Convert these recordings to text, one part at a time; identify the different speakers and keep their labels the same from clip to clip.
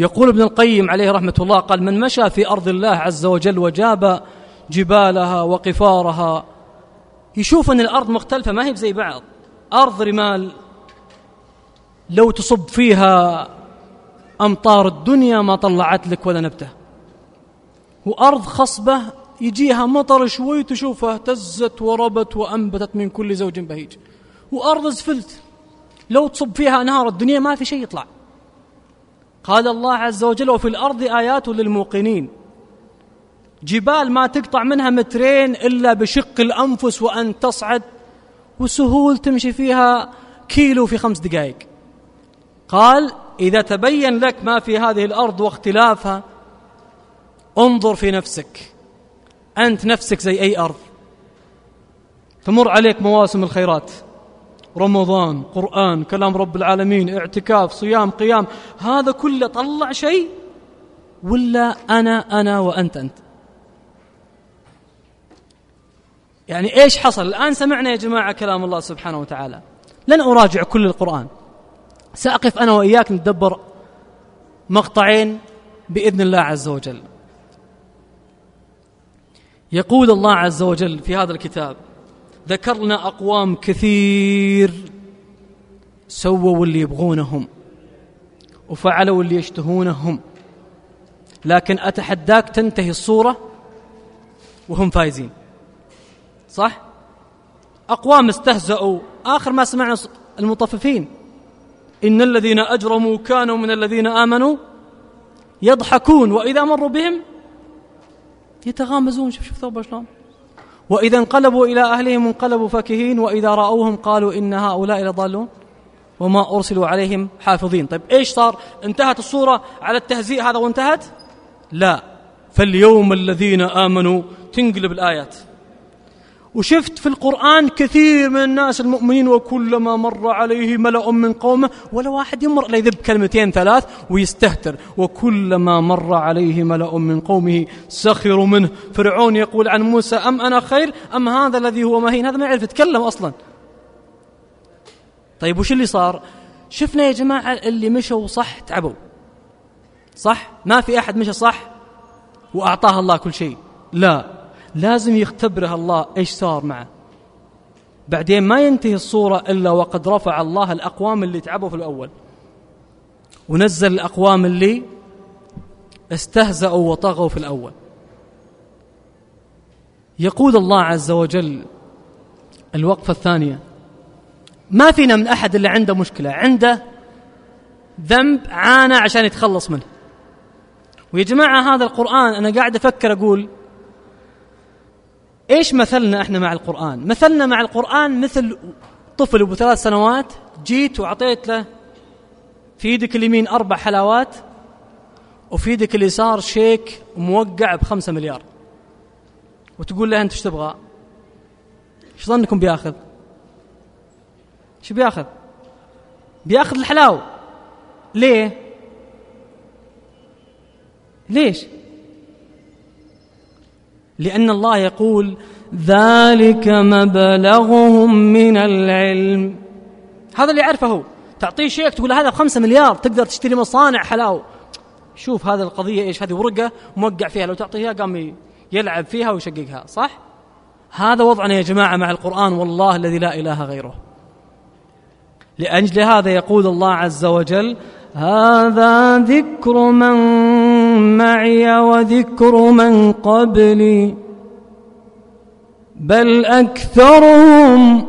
Speaker 1: يقول ابن القيم عليه رحمة الله قال من مشى في أرض الله عز وجل وجاب جبالها وقفارها. يشوف أن الأرض مختلفة ما هي زي بعض. أرض رمال لو تصب فيها أمطار الدنيا ما طلعت لك ولا نبتة. وأرض خصبة يجيها مطر شوي تشوفها اهتزت وربت وأنبتت من كل زوج بهيج. وأرض زفلت لو تصب فيها أنهار الدنيا ما في شيء يطلع. قال الله عز وجل وفي الأرض آيات للموقنين. جبال ما تقطع منها مترين إلا بشق الأنفس وأن تصعد وسهول تمشي فيها كيلو في خمس دقائق. قال إذا تبين لك ما في هذه الأرض واختلافها انظر في نفسك. أنت نفسك زي أي أرض. تمر عليك مواسم الخيرات. رمضان قرآن كلام رب العالمين اعتكاف صيام قيام هذا كله طلع شيء؟ ولا أنا أنا وأنت أنت؟ يعني إيش حصل؟ الآن سمعنا يا جماعة كلام الله سبحانه وتعالى. لن أراجع كل القرآن. سأقف أنا وإياك ندبر مقطعين بإذن الله عز وجل. يقول الله عز وجل في هذا الكتاب ذكرنا أقوام كثير سووا اللي يبغونهم وفعلوا اللي يشتهونهم لكن أتحداك تنتهي الصورة وهم فايزين. صح؟ أقوام استهزأوا آخر ما سمعنا المطففين. إن الذين أجرموا كانوا من الذين آمنوا يضحكون وإذا مروا بهم يتغامزون. شوف شوف ثوب شلون. وإذا انقلبوا إلى أهلهم انقلبوا فكهين وإذا رأوهم قالوا إن هؤلاء لضالون وما أرسلوا عليهم حافظين. طيب إيش صار؟ انتهت الصورة على التهزيء هذا وانتهت؟ لا. فاليوم الذين آمنوا تنقلب الآيات. وشفت في القرآن كثير من الناس المؤمنين وكلما مر عليه ملأ من قومه ولا واحد يمر إلا يذب كلمتين ثلاث ويستهتر. وكلما مر عليه ملأ من قومه سخروا منه. فرعون يقول عن موسى أم أنا خير؟ أم هذا الذي هو مهين؟ هذا ما يعرف يتكلم أصلا. طيب وش اللي صار؟ شفنا يا جماعة اللي مشوا صح تعبوا. صح؟ ما في أحد مشى صح وأعطاه الله كل شيء. لا. لازم يختبره الله إيش صار معه. بعدين ما ينتهي الصورة إلا وقد رفع الله الأقوام اللي تعبوا في الأول. ونزل الأقوام اللي استهزأوا وطغوا في الأول. يقول الله عز وجل الوقفة الثانية. ما فينا من أحد اللي عنده مشكلة. عنده ذنب عانى عشان يتخلص منه. ويا جماعة هذا القرآن أنا قاعد أفكر أقول إيش مثلنا إحنا مع القرآن؟ مثلنا مع القرآن مثل طفل أبو ثلاث سنوات جيت وعطيت له في يدك اليمين أربع حلاوات وفي يدك اليسار شيك موقع بخمسة مليار وتقول له أنت إيش تبغى؟ إيش ظنكم بيأخذ؟ إيش بيأخذ؟ بيأخذ الحلاو ليه؟ ليش؟ لأن الله يقول ذلك مبلغهم من العلم. هذا اللي يعرفه. تعطيه شيك تقول هذا بخمسة مليار تقدر تشتري مصانع حلاوة شوف هذا القضية إيش هذه ورقة موقع فيها. لو تعطيها قام يلعب فيها ويشققها صح؟ هذا وضعنا يا جماعة مع القرآن والله الذي لا إله غيره. لأجل هذا يقول الله عز وجل هذا ذكر من معي وذكر من قبلي بل أكثرهم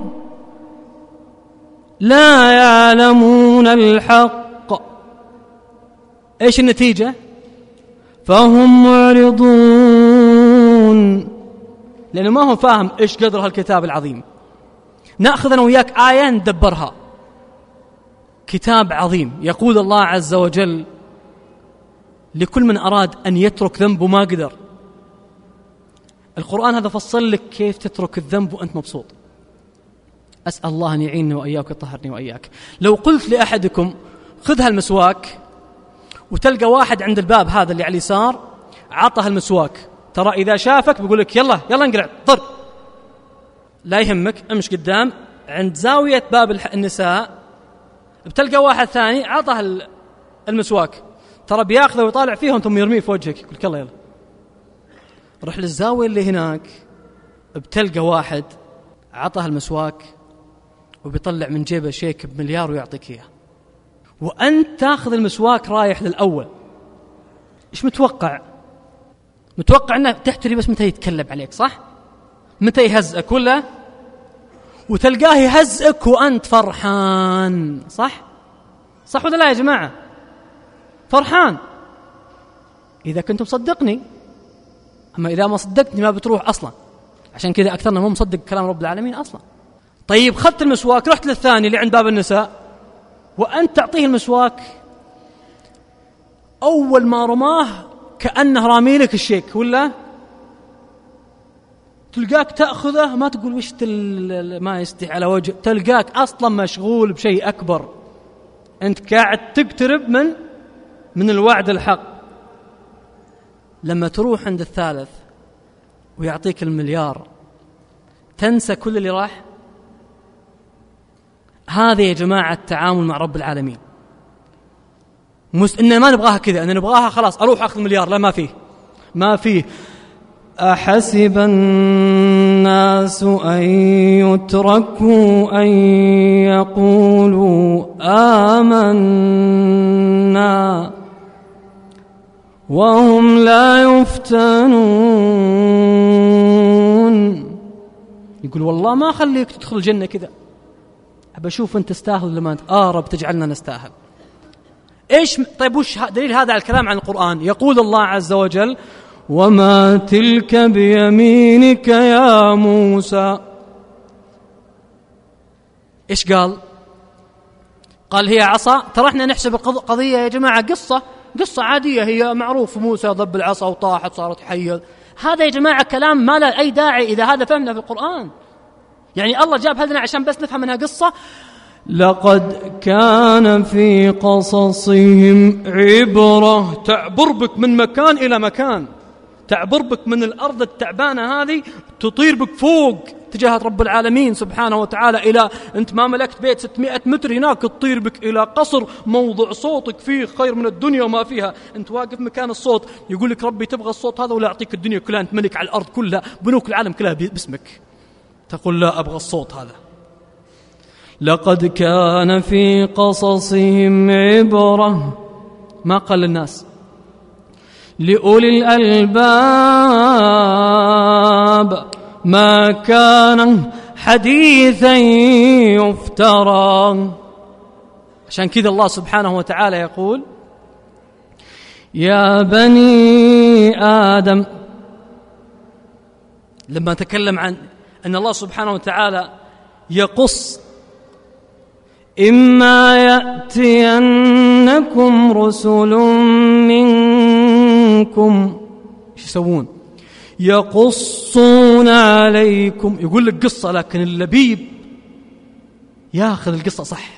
Speaker 1: لا يعلمون الحق. إيش النتيجة؟ فهم معرضون. لأنه ما هو فاهم إيش قدر هالكتاب العظيم. نأخذ أنا وياك آية ندبرها. كتاب عظيم. يقول الله عز وجل لكل من أراد أن يترك ذنب وما قدر. القرآن هذا فصل لك كيف تترك الذنب وأنت مبسوط. أسأل الله أن يعينني وإياك ويطهرني وإياك. لو قلت لأحدكم خذ هالمسواك وتلقى واحد عند الباب هذا اللي على اليسار عطى هالمسواك. ترى إذا شافك بيقول لك يلا يلا انقلع ضر لا يهمك امش قدام. عند زاوية باب النساء بتلقى واحد ثاني عطى المسواك. ترى بياخذه ويطالع فيهم ثم يرميه في وجهك. يقول لك يلا يلا. روح للزاوية اللي هناك بتلقى واحد عطاه المسواك وبيطلع من جيبه شيك بمليار ويعطيك إياه. وأنت تاخذ المسواك رايح للأول. إيش متوقع؟ متوقع إنه تحتري بس متى يتكلم عليك صح؟ متى يهزئك ولا؟ وتلقاه يهزئك وأنت فرحان صح؟ صح ولا لا يا جماعة؟ فرحان. إذا كنت مصدقني. أما إذا ما صدقتني ما بتروح أصلا. عشان كذا اكثرنا مو مصدق كلام رب العالمين أصلا. طيب خذت المسواك رحت للثاني اللي عند باب النساء. وأنت تعطيه المسواك. أول ما رماه كأنه رامي لك الشيك ولا؟ تلقاك تأخذه ما تقول وش ما يستحي على وجه. تلقاك أصلا مشغول بشيء أكبر. أنت قاعد تقترب من من الوعد الحق. لما تروح عند الثالث ويعطيك المليار تنسى كل اللي راح؟ هذا يا جماعة التعامل مع رب العالمين. مس... إن ما نبغاها كذا أن نبغاها خلاص أروح أخذ مليار لا ما فيه. ما فيه. أحسب الناس أن يتركوا أن يقولوا آمنا. وهم لا يفتنون. يقول والله ما أخليك تدخل الجنة كذا. أبى أشوف أنت تستاهل ولا ما أنت. آه رب تجعلنا نستاهل. إيش طيب وش دليل هذا على الكلام عن القرآن؟ يقول الله عز وجل وما تلك بيمينك يا موسى. إيش قال؟ قال هي عصا. ترى إحنا نحسب القضية يا جماعة قصة. قصة عادية هي معروف موسى ضب العصا وطاحت صارت حية. هذا يا جماعة كلام ما له أي داعي إذا هذا فهمنا في القرآن. يعني الله جاب هذا عشان بس نفهم منها قصة. لقد كان في قصصهم عبرة تعبر بك من مكان إلى مكان. تعبر بك من الأرض التعبانة هذه تطير بك فوق تجاه رب العالمين سبحانه وتعالى إلى أنت ما ملكت بيت 600 متر هناك تطير بك إلى قصر موضع صوتك فيه خير من الدنيا وما فيها. أنت واقف مكان الصوت يقول لك ربي تبغى الصوت هذا ولا أعطيك الدنيا كلها أنت ملك على الأرض كلها بنوك العالم كلها باسمك. تقول لا أبغى الصوت هذا. لقد كان في قصصهم عبرة ما قال للناس؟ لأولي الألباب ما كان حديثا يفترى. عشان كذا الله سبحانه وتعالى يقول يا بني آدم لما تكلم عن أن الله سبحانه وتعالى يقص إما يأتينكم رسل منكم إيش يسوون؟ يقصون عليكم يقول لك قصة لكن اللبيب ياخذ القصة صح.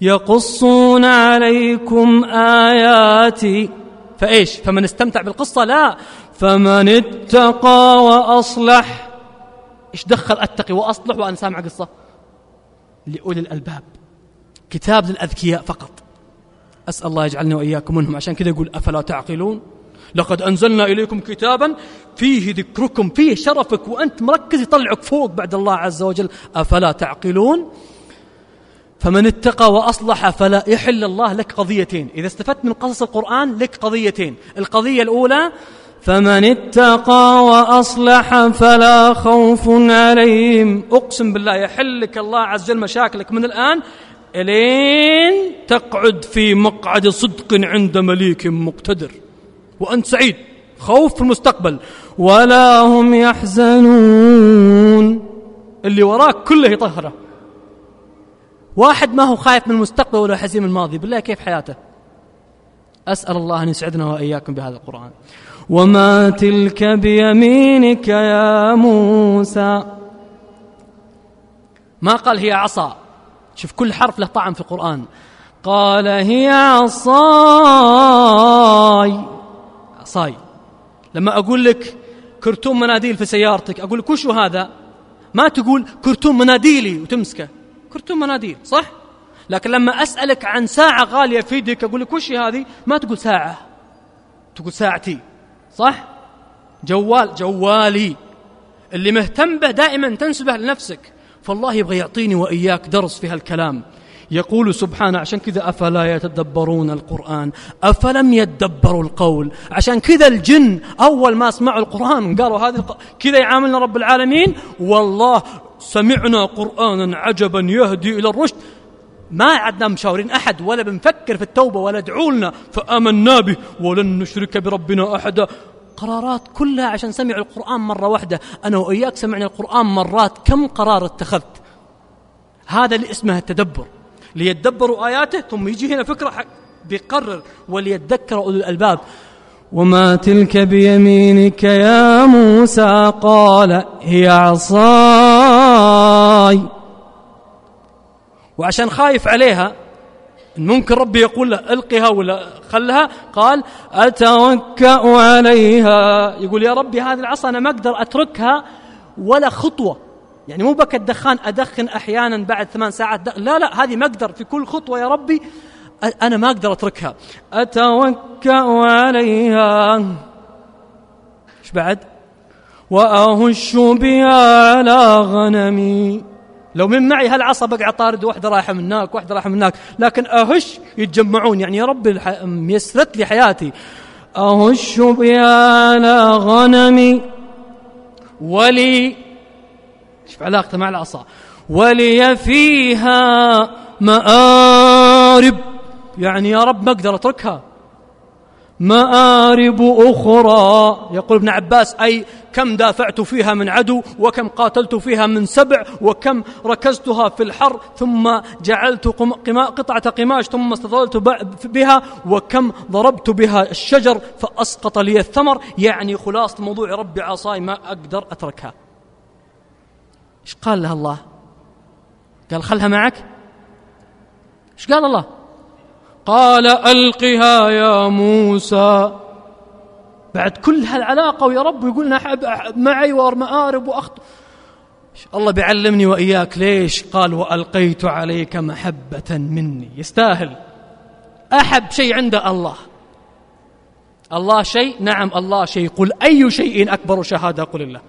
Speaker 1: يقصون عليكم آياتي فإيش؟ فمن استمتع بالقصة؟ لا. فمن اتقى وأصلح إيش دخل أتقي وأصلح وأنا سامع قصة؟ لأولي الألباب. كتاب للأذكياء فقط. أسأل الله يجعلني وإياكم منهم. عشان كذا يقول أفلا تعقلون؟ لقد أنزلنا إليكم كتابا فيه ذكركم فيه شرفك وأنت مركز يطلعك فوق بعد الله عز وجل. أفلا تعقلون؟ فمن اتقى وأصلح فلا يحل الله لك قضيتين. إذا استفدت من قصص القرآن لك قضيتين. القضية الأولى فمن اتقى وأصلح فلا خوف عليهم. أقسم بالله يحل لك الله عز وجل مشاكلك من الآن. إلين تقعد في مقعد صدق عند مليك مقتدر. وأنت سعيد. خوف في المستقبل. ولا هم يحزنون. اللي وراك كله يطهره. واحد ما هو خايف من المستقبل ولا حزين من الماضي. بالله كيف حياته؟ أسأل الله أن يسعدنا وإياكم بهذا القرآن. وما تلك بيمينك يا موسى. ما قال هي عصا. شوف كل حرف له طعم في القرآن. قال هي عصاي. عصاي لما أقول لك كرتون مناديل في سيارتك أقول لك وشو هذا؟ ما تقول كرتون مناديلي وتمسكه. كرتون مناديل صح؟ لكن لما أسألك عن ساعة غالية في يدك أقول لك وش هذه؟ ما تقول ساعة. تقول ساعتي صح؟ جوال جوالي. اللي مهتم به دائما تنسبه لنفسك. فالله يبغى يعطيني وإياك درس في هالكلام. يقول سبحانه عشان كذا أفلا يتدبرون القرآن؟ أفلم يتدبروا القول؟ عشان كذا الجن أول ما سمعوا القرآن قالوا هذه. كذا يعاملنا رب العالمين؟ والله سمعنا قرآنا عجبا يهدي إلى الرشد. ما عدنا مشاورين أحد ولا بنفكر في التوبة ولا ادعوا لنا. فآمنا به ولن نشرك بربنا أحدا. قرارات كلها عشان سمعوا القرآن مرة واحدة. أنا وإياك سمعنا القرآن مرات. كم قرار اتخذت؟ هذا اللي اسمه التدبر. ليتدبروا آياته ثم يجي هنا فكرة بيقرر وليتذكر أولو الألباب. وما تلك بيمينك يا موسى؟ قال هي عصاي. وعشان خايف عليها ممكن ربي يقول له ألقها ولا خلها؟ قال أتوكأ عليها. يقول يا ربي هذه العصا أنا ما أقدر أتركها ولا خطوة. يعني مو بك الدخان أدخن أحيانا بعد ثمان ساعات لا لا هذه ما أقدر في كل خطوة يا ربي أنا ما أقدر أتركها. أتوكأ عليها. إيش بعد؟ وأهش بها على غنمي. لو من معي هالعصا بقعد طارد واحدة رايحة من هناك واحدة رايحة من هناك. لكن أهش يتجمعون. يعني يا رب ميسرت لي حياتي. أهش بها على غنمي. ولي شوف علاقته مع العصا ولي فيها مآرب. يعني يا رب ما أقدر أتركها. مآرب أخرى. يقول ابن عباس أي كم دافعت فيها من عدو وكم قاتلت فيها من سبع وكم ركزتها في الحر ثم جعلت قطعة قماش ثم استظلت بها وكم ضربت بها الشجر فأسقط لي الثمر. يعني خلاصة موضوع ربي عصاي ما أقدر أتركها. إيش قال لها الله؟ قال خلها معك. إيش قال الله؟ قال ألقها يا موسى. بعد كل هالعلاقة ويا رب يقول معي ومآرب وأخط الله بيعلمني وإياك ليش قال وألقيت عليك محبة مني. يستاهل. أحب شيء عند الله. الله شيء؟ نعم الله شيء. قل أي شيء أكبر شهادة؟ قل الله.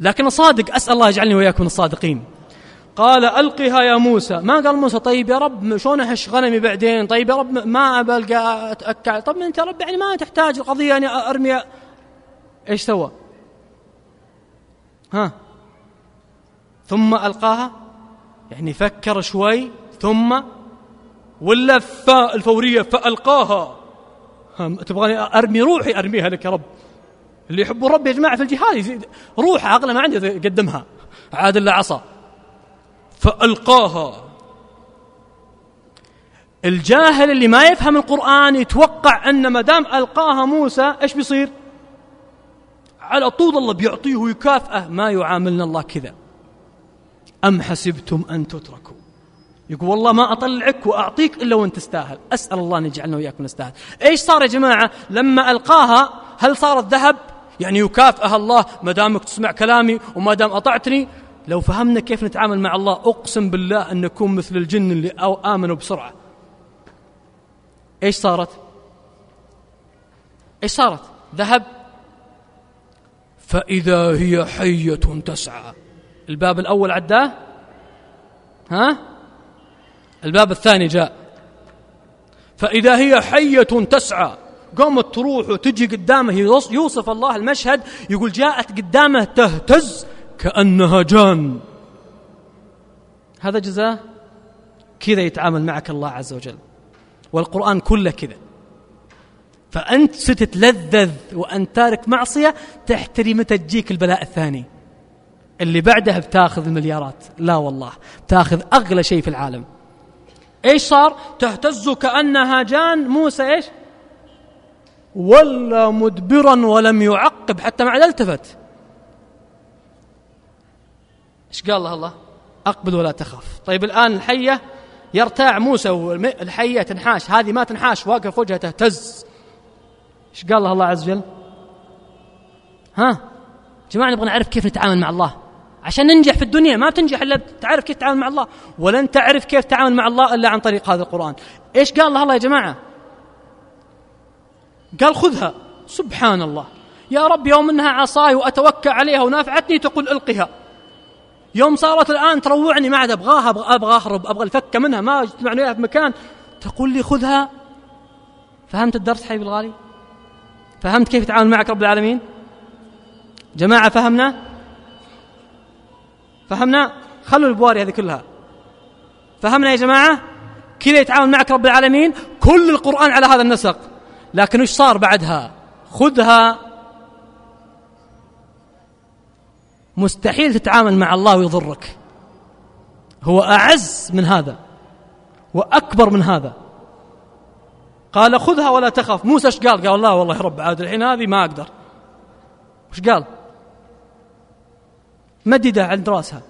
Speaker 1: لكن صادق أسأل الله يجعلني وإياكم الصادقين. قال ألقها يا موسى. ما قال موسى طيب يا رب شلون أهش غنمي بعدين؟ طيب يا رب ما أبلقى أتأكل طب أنت يا رب يعني ما تحتاج القضية أني يعني أرمي. إيش سوى؟ ها. ثم ألقاها. يعني فكر شوي. ثم ولا الفورية فألقاها. تبغاني أرمي روحي؟ أرميها لك يا رب. اللي يحبوا الرب يا جماعة في الجهاد روح عقله ما عندي قدمها عاد إلا عصا. فألقاها. الجاهل اللي ما يفهم القرآن يتوقع أن ما دام ألقاها موسى إيش بيصير؟ على طول الله بيعطيه ويكافئه ما يعاملنا الله كذا. أم حسبتم أن تتركوا؟ يقول والله ما أطلعك وأعطيك إلا وأنت تستاهل أسأل الله أن يجعلنا وإياكم نستاهل. إيش صار يا جماعة؟ لما ألقاها هل صارت ذهب يعني يكافئها الله ما دامك تسمع كلامي وما دام أطعتني. لو فهمنا كيف نتعامل مع الله أقسم بالله أن نكون مثل الجن اللي أو آمنوا بسرعة. إيش صارت؟ إيش صارت؟ ذهب. فإذا هي حية تسعى. الباب الأول عداه؟ ها؟ الباب الثاني جاء. فإذا هي حية تسعى. قامت تروح وتجي قدامه يوصف الله المشهد يقول جاءت قدامه تهتز كأنها جان. هذا جزاء كذا يتعامل معك الله عز وجل. والقرآن كله كذا. فأنت ستتلذذ وأنت تارك معصية تحتري متى تجيك البلاء الثاني. اللي بعدها بتاخذ المليارات. لا والله بتاخذ أغلى شيء في العالم. إيش صار؟ تهتز كأنها جان. موسى إيش؟ ولا مدبرا ولم يعقب حتى ما عاد التفت. إيش قال الله؟ الله أقبل ولا تخف. طيب الآن الحية يرتاع موسى والحيه تنحاش هذه ما تنحاش واقف وجهها تهتز. إيش قال الله الله عز وجل؟ ها؟ جماعة نبغى نعرف كيف نتعامل مع الله. عشان ننجح في الدنيا ما بتنجح إلا تعرف كيف تتعامل مع الله. ولن تعرف كيف تتعامل مع الله إلا عن طريق هذا القرآن. إيش قال الله يا جماعة؟ قال خذها. سبحان الله يا رب يوم انها عصاي واتوكل عليها ونافعتني تقول القها. يوم صارت الان تروعني ما عاد ابغاها أبغى اهرب أبغى الفكه منها ما اجتمعني في مكان. تقول لي خذها. فهمت الدرس حبيبي الغالي؟ فهمت كيف يتعامل معك رب العالمين؟ جماعة فهمنا؟ فهمنا؟ خلوا البواري هذه كلها. فهمنا يا جماعة؟ كذا يتعامل معك رب العالمين؟ كل القرآن على هذا النسق. لكن وش صار بعدها؟ خذها. مستحيل تتعامل مع الله ويضرك. هو أعز من هذا. وأكبر من هذا. قال خذها ولا تخف موسى إيش قال؟ قال لا والله رب عاد الحين هذه ما أقدر. إيش قال؟ مددها عند رأسها.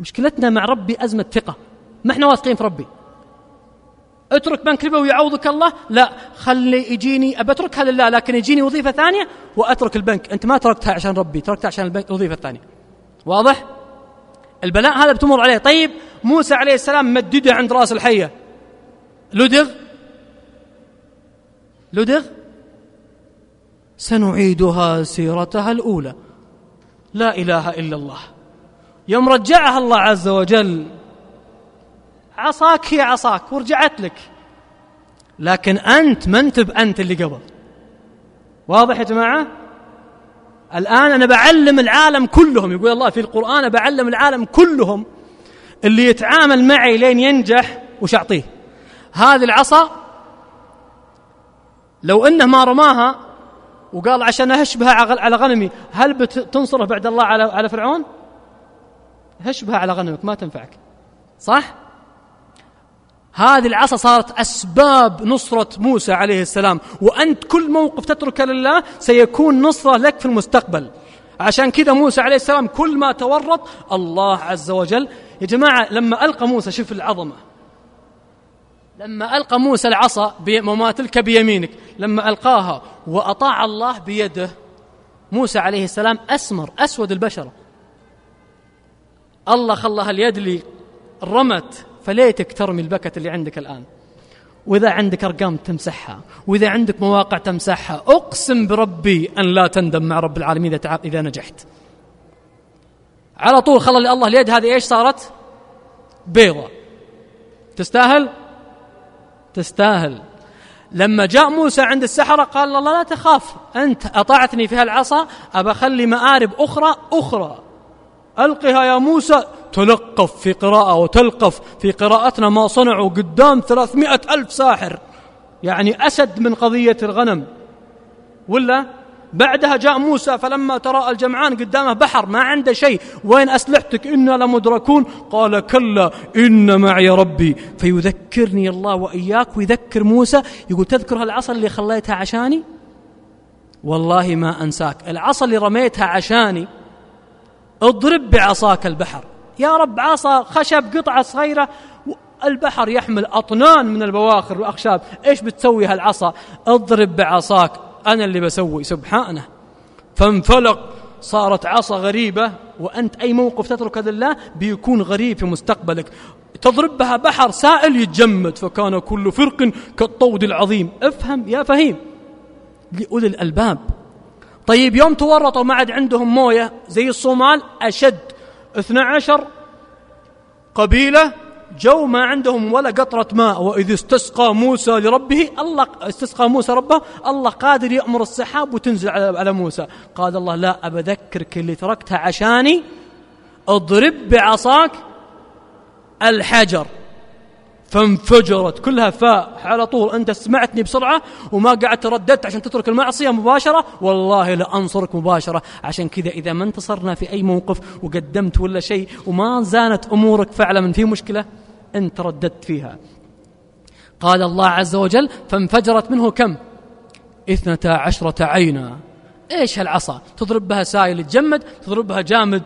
Speaker 1: مشكلتنا مع ربي أزمة ثقة. ما إحنا واثقين في ربي. اترك بنك ربا ويعوضك الله. لا خلي يجيني ابى أتركها لله لكن يجيني وظيفة ثانية وأترك البنك. أنت ما تركتها عشان ربي تركتها عشان البنك الوظيفه الثانية واضح؟ البلاء هذا بتمر عليه. طيب موسى عليه السلام مدده عند رأس الحية. لدغ؟ لدغ؟ سنعيدها سيرتها الأولى. لا إله إلا الله. يوم رجعها الله عز وجل عصاك هي عصاك ورجعت لك. لكن أنت ما أنت بأنت اللي قبل. واضح يا جماعة؟ الآن أنا بعلم العالم كلهم يقول الله في القرآن بعلم العالم كلهم اللي يتعامل معي لين ينجح وش أعطيه. هذه العصا لو أنه ما رماها وقال عشان أهش بها على غنمي هل بتنصره بعد الله على فرعون؟ هش بها على غنمك ما تنفعك. صح؟ هذه العصا صارت أسباب نصرة موسى عليه السلام. وأنت كل موقف تتركه لله سيكون نصرة لك في المستقبل. عشان كذا موسى عليه السلام كل ما تورط الله عز وجل. يا جماعة لما ألقى موسى شوف العظمة. لما ألقى موسى العصا وما تلك بيمينك لما ألقاها وأطاع الله بيده موسى عليه السلام أسمر أسود البشرة. الله خلاها اليد اللي رمت فليتك ترمي البكت اللي عندك الآن. وإذا عندك أرقام تمسحها وإذا عندك مواقع تمسحها أقسم بربي أن لا تندم مع رب العالمين إذا, إذا نجحت. على طول خلى الله اليد هذه إيش صارت؟ بيضة. تستاهل؟ تستاهل. لما جاء موسى عند السحرة قال الله لا تخاف أنت أطعتني في هالعصا أبى أخلي مآرب أخرى أخرى. ألقها يا موسى. تلقف في قراءة وتلقف في قراءتنا ما صنعوا قدام ثلاثمائة ألف ساحر. يعني أسد من قضية الغنم. ولا؟ بعدها جاء موسى فلما تراءى الجمعان قدامه بحر ما عنده شيء. وين أسلحتك؟ إنا لمدركون. قال كلا إن معي ربي. فيذكرني الله وإياك. ويذكر موسى. يقول تذكر هالعصا اللي خليتها عشاني؟ والله ما أنساك. العصا اللي رميتها عشاني. اضرب بعصاك البحر. يا رب عصا خشب قطعة صغيرة البحر يحمل أطنان من البواخر والأخشاب. إيش بتسوي هالعصا؟ اضرب بعصاك. أنا اللي بسوي سبحانه. فانفلق. صارت عصا غريبة وأنت أي موقف تترك لله بيكون غريب في مستقبلك. تضرب بها بحر سائل يتجمد فكان كل فرق كالطود العظيم. افهم يا فهيم. لأولي الألباب. طيب يوم تورطوا ما عاد عندهم موية زي الصومال أشد. 12 قبيلة جو ما عندهم ولا قطرة ماء. وإذ استسقى موسى لربه الله استسقى موسى ربه الله قادر يأمر السحاب وتنزل على موسى. قال الله لا أبذكرك اللي تركتها عشاني اضرب بعصاك الحجر. فانفجرت كلها فاء. على طول أنت سمعتني بسرعة وما قعدت رددت عشان تترك المعصية مباشرة؟ والله لأنصرك مباشرة. عشان كذا إذا ما انتصرنا في أي موقف وقدمت ولا شيء وما زانت أمورك فعلا من في مشكلة أنت رددت فيها. قال الله عز وجل فانفجرت منه كم؟ اثنتا عشرة عينا. إيش هالعصا؟ تضرب بها سائل يتجمد تضرب بها جامد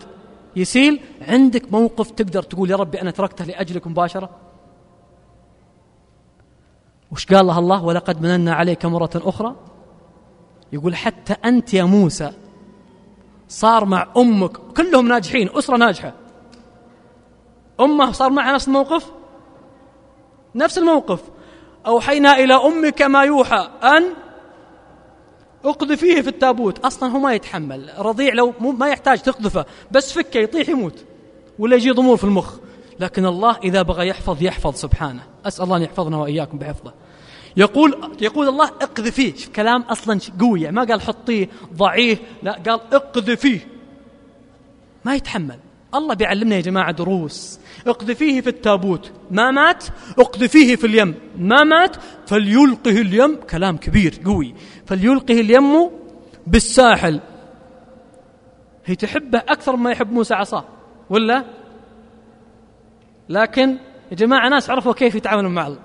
Speaker 1: يسيل؟ عندك موقف تقدر تقول يا ربي أنا تركته لأجلك مباشرة؟ وش قال الله الله؟ ولقد مننا عليك مرة أخرى. يقول حتى أنت يا موسى صار مع أمك كلهم ناجحين أسرة ناجحة. أمه صار معها نفس الموقف؟ نفس الموقف. أوحينا إلى أمك ما يوحى أن اقذفيه في التابوت. أصلا هو ما يتحمل رضيع لو ما يحتاج تقذفه بس فكة يطيح يموت ولا يجي ضمور في المخ. لكن الله إذا بغى يحفظ يحفظ سبحانه. أسأل الله أن يحفظنا وإياكم بحفظه. يقول يقول الله اقذفيه كلام أصلا قوي يعني ما قال حطيه ضعيه لا قال اقذفيه ما يتحمل. الله بيعلمنا يا جماعة دروس. اقذفيه في التابوت. ما مات؟ اقذفيه في اليم. ما مات؟ فليلقه اليم. كلام كبير قوي. فليلقه اليم بالساحل. هي تحبه أكثر مما يحب موسى عصاه. ولا؟ لكن يا جماعة ناس عرفوا كيف يتعاملوا مع الله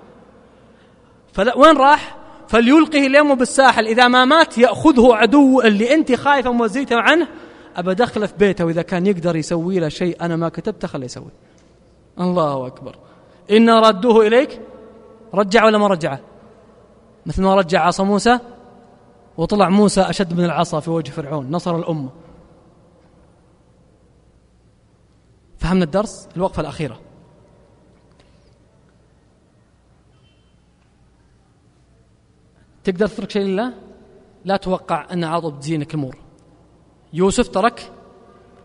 Speaker 1: فوين راح؟ فليلقه اليوم بالساحل. إذا ما مات يأخذه عدو اللي أنت خايفة موزيته عنه. أبى دخله في بيته وإذا كان يقدر يسوي له شيء أنا ما كتبته خليه يسوي. الله أكبر. إن ردوه إليك رجع ولا ما رجعه مثل ما رجع عصا موسى وطلع موسى أشد من العصا في وجه فرعون نصر الأمة. فهمنا الدرس؟ الوقفة الأخيرة. تقدر تترك شيء لله؟ لا توقع أن عضب تزينك الأمور يوسف ترك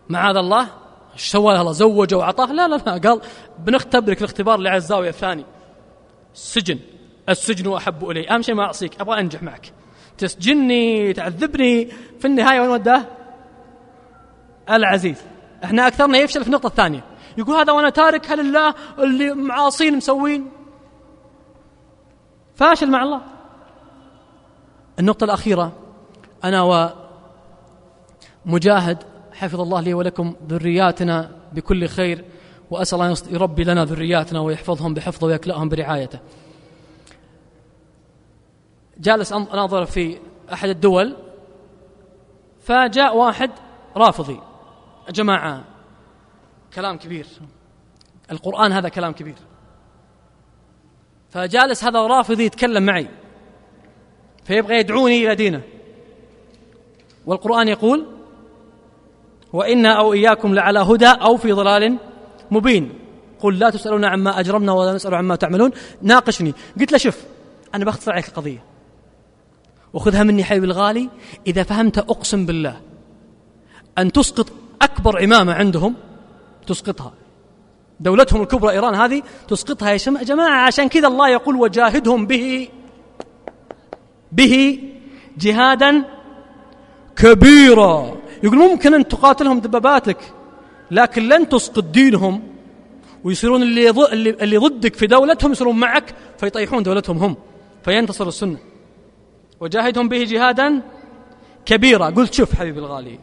Speaker 1: معاذ الله إيش سوى الله زوجه وعطاه. لا لا لا قال بنختبرك الاختبار اللي على الزاويه الثانية السجن السجن أحب الي أهم شيء ما أعصيك أبغى أنجح معك. تسجني تعذبني. في النهاية وين وداه؟ العزيز. إحنا اكثرنا يفشل في النقطة الثانية. يقول هذا وأنا تاركها لله اللي معاصين مسوين؟ فاشل مع الله. النقطة الأخيرة. أنا ومجاهد حفظ الله لي ولكم ذرياتنا بكل خير وأسأل الله يربي لنا ذرياتنا ويحفظهم بحفظه ويكلأهم برعايته. جالس أناظر في أحد الدول فجاء واحد رافضي. جماعة كلام كبير. القرآن هذا كلام كبير. فجالس هذا رافضي يتكلم معي. فيبغى يدعوني إلى دينه. والقرآن يقول وإنا أو إياكم لعلى هدى أو في ضلال مبين. قل لا تسألون عما أجرمنا ولا نسأل عما تعملون. ناقشني. قلت له شوف أنا بختصر عليك القضية. وخذها مني حبيبي الغالي. إذا فهمت أقسم بالله أن تسقط أكبر عمامة عندهم تسقطها. دولتهم الكبرى إيران هذه تسقطها يا جماعة عشان كذا الله يقول وجاهدهم به به جهادا كبيرا. يقول ممكن أن تقاتلهم دباباتك لكن لن تسقط دينهم ويصيرون اللي اللي ضدك في دولتهم يصيرون معك فيطيحون دولتهم هم فينتصر السنة. وجاهدهم به جهادا كبيرا. قلت شوف حبيبي الغالي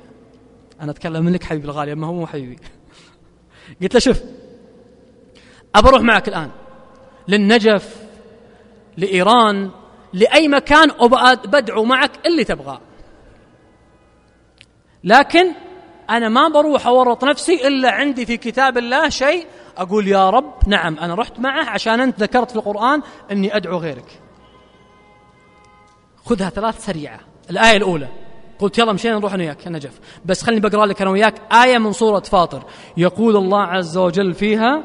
Speaker 1: أنا أتكلم منك حبيبي الغالي أما هو مو حبيبي. قلت له شوف أبى أروح معك الآن. للنجف لإيران لأي مكان وبدعو معك اللي تبغاه. لكن أنا ما بروح أورط نفسي إلا عندي في كتاب الله شيء أقول يا رب نعم أنا رحت معه عشان أنت ذكرت في القرآن أني أدعو غيرك. خذها ثلاث سريعة. الآية الأولى. قلت يلا مشينا نروح أنا وياك. النجف بس خلني بقرأ لك أنا وياك آية من سورة فاطر. يقول الله عز وجل فيها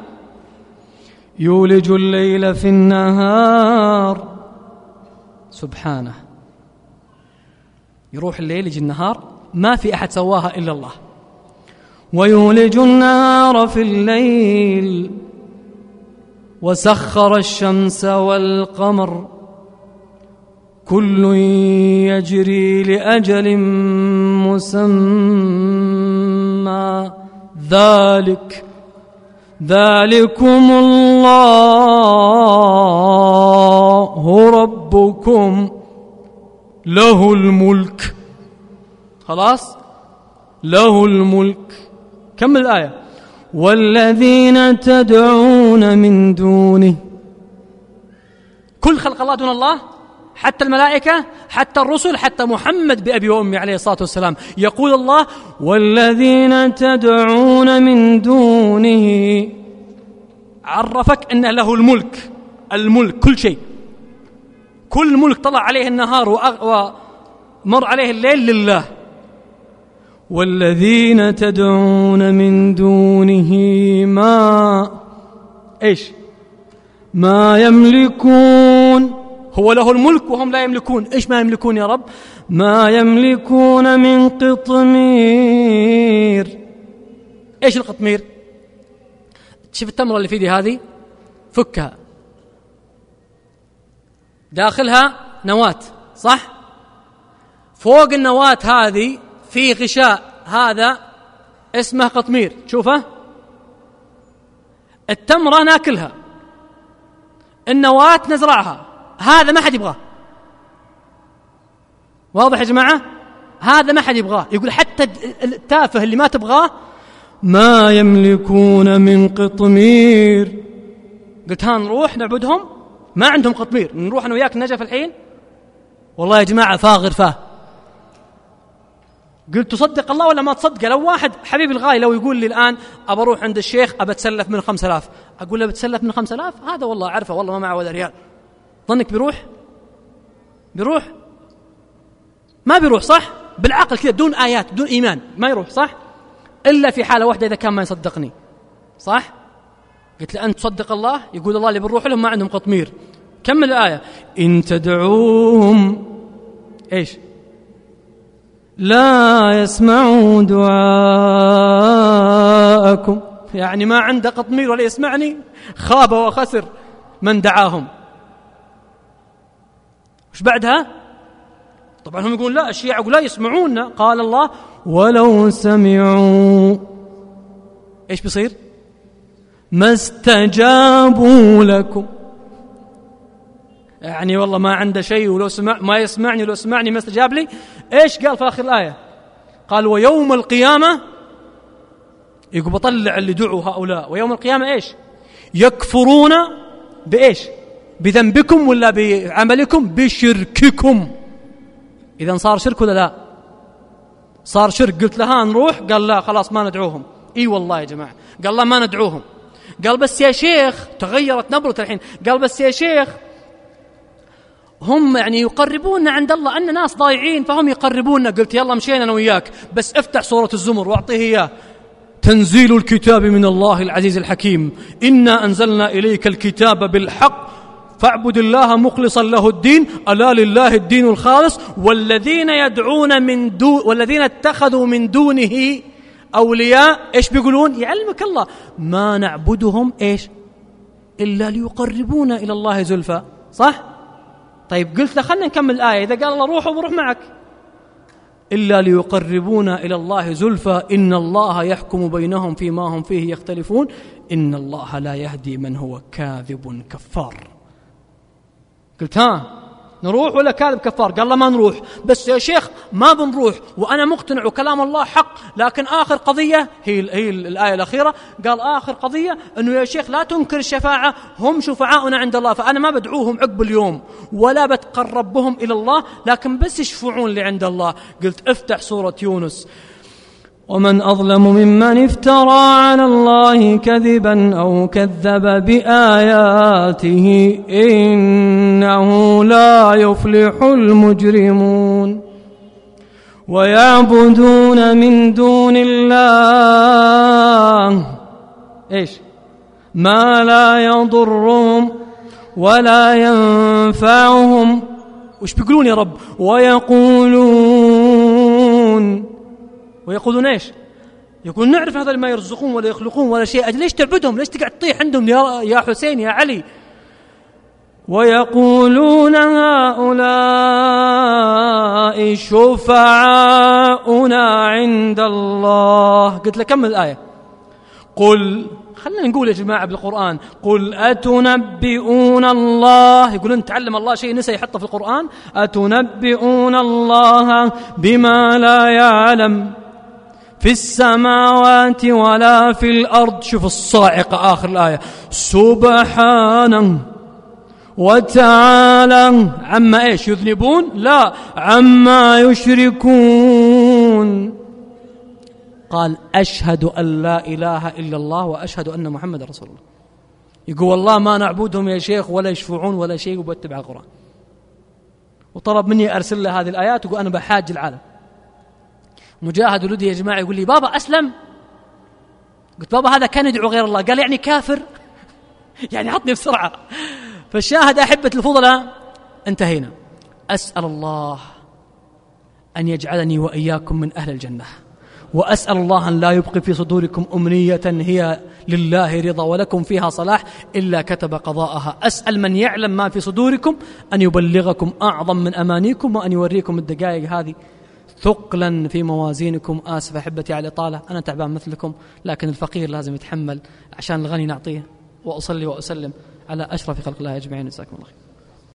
Speaker 1: يولج الليل في النهار سبحانه. يروح الليل يجي النهار ما في أحد سواها إلا الله. ويولج النهار في الليل وسخر الشمس والقمر. كل يجري لأجل مسمى. ذلك ذلكم الله ربكم له الملك. خلاص؟ له الملك. كمل الآية. والذين تدعون من دونه. كل خلق الله دون الله؟ حتى الملائكة حتى الرسل حتى محمد بأبي وأمي عليه الصلاة والسلام. يقول الله والذين تدعون من دونه عرفك أن له الملك الملك كل شيء. كل ملك طلع عليه النهار ومر عليه الليل لله. والذين تدعون من دونه ما إيش؟ ما يملكون هو له الملك وهم لا يملكون. إيش ما يملكون يا رب؟ ما يملكون من قطمير. إيش القطمير؟ شوف التمرة اللي في دي هذه؟ فكها. داخلها نواة صح؟ فوق النواة هذه في غشاء. هذا اسمه قطمير. تشوفه التمرة ناكلها. النواة نزرعها. هذا ما حد يبغاه. واضح يا جماعة؟ هذا ما حد يبغاه. يقول حتى التافه اللي ما تبغاه ما يملكون من قطمير. قلت ها نروح نعبدهم؟ ما عندهم قطمير. نروح أنا وياك نجف الحين؟ والله يا جماعة فاغر فاه. قلت تصدق الله ولا ما تصدق؟ لو واحد حبيبي الغاية لو يقول لي الآن أبى أروح عند الشيخ أبى أتسلف من خمسة آلاف. أقول له بتسلف من خمسة آلاف؟ هذا والله أعرفه والله ما معه ولا ريال. ظنك بيروح؟ بيروح؟ ما بيروح صح؟ بالعقل كذا بدون آيات بدون إيمان ما يروح صح؟ إلا في حالة واحدة إذا كان ما يصدقني. صح؟ قلت له أنت تصدق الله؟ يقول الله اللي بنروح لهم ما عندهم قطمير. كمل الآية. إن تدعوهم إيش؟ لا يسمعوا دعاءكم. يعني ما عنده قطمير ولا يسمعني خاب وخسر من دعاهم. وش بعدها؟ طبعا هم يقولون لا الشيعة يقول لا يسمعون. قال الله ولو سمعوا. إيش بيصير؟ ما استجابوا لكم. يعني والله ما عنده شيء ولو سمع ما يسمعني ولو سمعني ما استجاب لي. إيش قال في آخر الآية؟ قال ويوم القيامة يقول بطلع اللي دعوا هؤلاء. ويوم القيامة إيش؟ يكفرون بإيش؟ بذنبكم ولا بعملكم؟ بشرككم. اذا صار شرك ولا لا؟ صار شرك. قلت لها نروح؟ قال لا خلاص ما ندعوهم. إي والله يا جماعة. قال لا ما ندعوهم. قال بس يا شيخ تغيرت نبرة الحين. قال بس يا شيخ هم يعني يقربونا عند الله. أن ناس ضايعين فهم يقربونا. قلت يلا مشينا أنا وياك. بس افتح سورة الزمر وأعطيه إياه. تنزيل الكتاب من الله العزيز الحكيم. إنا أنزلنا إليك الكتاب بالحق. فاعبد الله مخلصا له الدين ألا لله الدين الخالص؟ والذين يدعون من دون والذين اتخذوا من دونه أولياء إيش بيقولون؟ يعلمك الله ما نعبدهم إيش؟ إلا ليقربونا إلى الله زلفى. صح؟ طيب قلت له خلنا نكمل الآية إذا قال الله روحوا بروح معك. إلا ليقربونا إلى الله زلفى إن الله يحكم بينهم فيما هم فيه يختلفون إن الله لا يهدي من هو كاذب كفار. قلت ها نروح ولا كاذب كفار؟ قال لا ما نروح. بس يا شيخ ما بنروح وأنا مقتنع وكلام الله حق لكن آخر قضية هي, هي الآية الأخيرة قال آخر قضية أنه يا شيخ لا تنكر الشفاعة هم شفعاؤنا عند الله فأنا ما بدعوهم عقب اليوم ولا بتقرب بهم إلى الله لكن بس يشفعون لي عند الله. قلت افتح سورة يونس. ومن أظلم ممن افترى على الله كذبا أو كذب بآياته إنه لا يفلح المجرمون ويعبدون من دون الله إيش؟ ما لا يضرهم ولا ينفعهم. وش بيقولون يا رب؟ ويقولون ويقولون إيش؟ يقول نعرف هذا ما يرزقون ولا يخلقون ولا شيء. ليش تعبدهم؟ ليش تقعد تطيح عندهم؟ يا, حسين يا علي. ويقولون هؤلاء شفعاؤنا عند الله. قلت لك كمل الآية؟ قل خلينا نقول يا جماعة بالقرآن قل أتنبئون الله؟ يقول أنت تعلم الله شيء نسى يحطه في القرآن؟ أتنبئون الله بما لا يعلم. في السماوات ولا في الأرض. شوف الصاعقة آخر الآية. سبحانه وتعالى. عما إيش؟ يذنبون؟ لا. عما يشركون. قال أشهد أن لا إله إلا الله وأشهد أن محمد رسول الله. يقول والله ما نعبدهم يا شيخ ولا يشفعون ولا شيء وبتبع القرآن. وطلب مني أرسل له هذه الآيات وقال أنا بحاج العالم. مجاهد ولدي يا جماعة يقول لي بابا أسلم. قلت بابا هذا كان يدعو غير الله. قال يعني كافر. يعني عطني بسرعة. فالشاهد أحبة الفضلاء انتهينا. أسأل الله أن يجعلني وإياكم من أهل الجنة. وأسأل الله أن لا يبقي في صدوركم أمنية هي لله رضا ولكم فيها صلاح إلا كتب قضاءها. أسأل من يعلم ما في صدوركم أن يبلغكم أعظم من أمانيكم وأن يوريكم الدقائق هذه. ثقلا في موازينكم. آسف أحبتي على الإطالة أنا تعبان مثلكم لكن الفقير لازم يتحمل عشان الغني نعطيه. وأصلي وأسلم على أشرف خلق الله أجمعين. جزاكم الله خير.